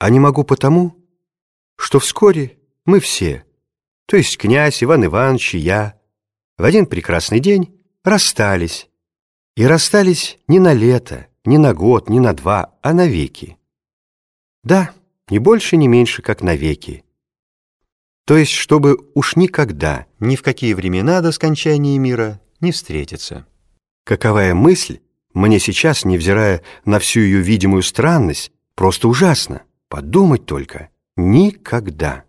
а не могу потому, что вскоре мы все, то есть князь Иван Иванович и я, в один прекрасный день расстались. И расстались не на лето, не на год, не на два, а навеки. Да, ни больше, ни меньше, как навеки. То есть, чтобы уж никогда, ни в какие времена до скончания мира не встретиться. Каковая мысль мне сейчас, невзирая на всю ее видимую странность, просто ужасно. Подумать только. Никогда.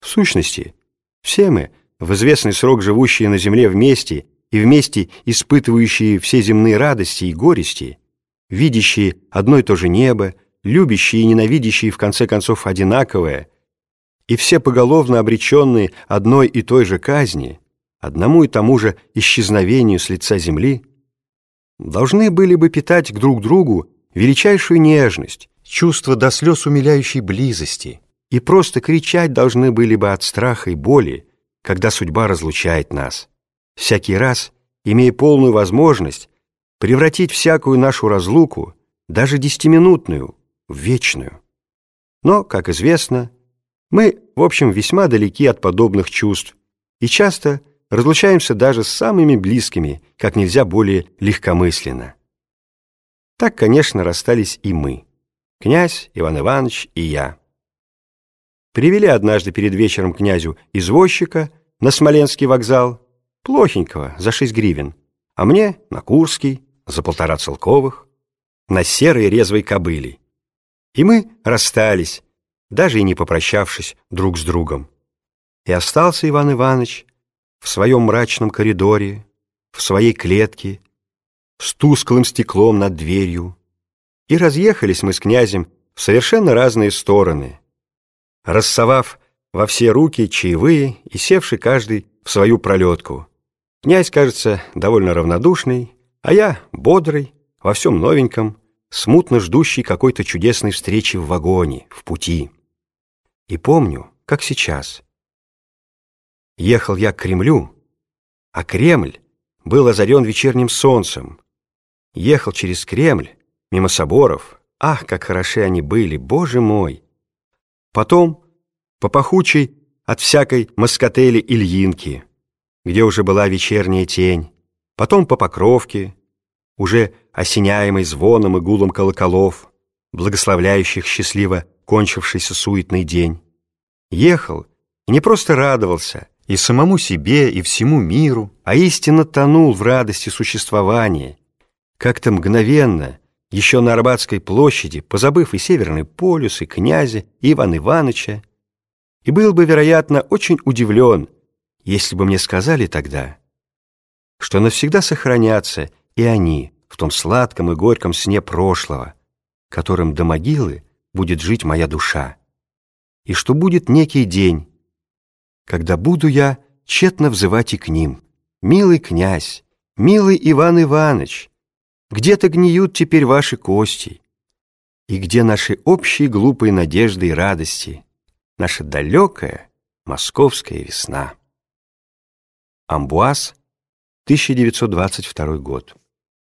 В сущности, все мы, в известный срок живущие на земле вместе и вместе испытывающие все земные радости и горести, видящие одно и то же небо, любящие и ненавидящие в конце концов одинаковое, и все поголовно обреченные одной и той же казни, одному и тому же исчезновению с лица земли, должны были бы питать друг другу величайшую нежность, чувство до слез умиляющей близости, и просто кричать должны были бы от страха и боли, когда судьба разлучает нас, всякий раз имея полную возможность превратить всякую нашу разлуку, даже десятиминутную, в вечную. Но, как известно, мы, в общем, весьма далеки от подобных чувств и часто разлучаемся даже с самыми близкими, как нельзя более легкомысленно. Так, конечно, расстались и мы, князь Иван Иванович и я. Привели однажды перед вечером князю извозчика на Смоленский вокзал, плохенького, за шесть гривен, а мне на Курский, за полтора целковых, на серой резвой кобыле. И мы расстались, даже и не попрощавшись друг с другом. И остался Иван Иванович в своем мрачном коридоре, в своей клетке, с тусклым стеклом над дверью. И разъехались мы с князем в совершенно разные стороны, рассовав во все руки чаевые и севший каждый в свою пролетку. Князь, кажется, довольно равнодушный, а я бодрый, во всем новеньком, смутно ждущий какой-то чудесной встречи в вагоне, в пути. И помню, как сейчас. Ехал я к Кремлю, а Кремль был озарен вечерним солнцем. Ехал через Кремль, мимо соборов. Ах, как хороши они были, боже мой! Потом по пахучей от всякой москотели Ильинки, где уже была вечерняя тень, потом по Покровке, уже осеняемой звоном и гулом колоколов, благословляющих счастливо кончившийся суетный день. Ехал и не просто радовался и самому себе, и всему миру, а истинно тонул в радости существования, как-то мгновенно, еще на Арбатской площади, позабыв и Северный полюс, и князя, и Ивана Ивановича, и был бы, вероятно, очень удивлен, если бы мне сказали тогда, что навсегда сохранятся и они в том сладком и горьком сне прошлого, которым до могилы будет жить моя душа, и что будет некий день, когда буду я тщетно взывать и к ним. «Милый князь, милый Иван Иванович, где-то гниют теперь ваши кости, и где наши общие глупые надежды и радости, наша далекая московская весна». Амбуаз, 1922 год.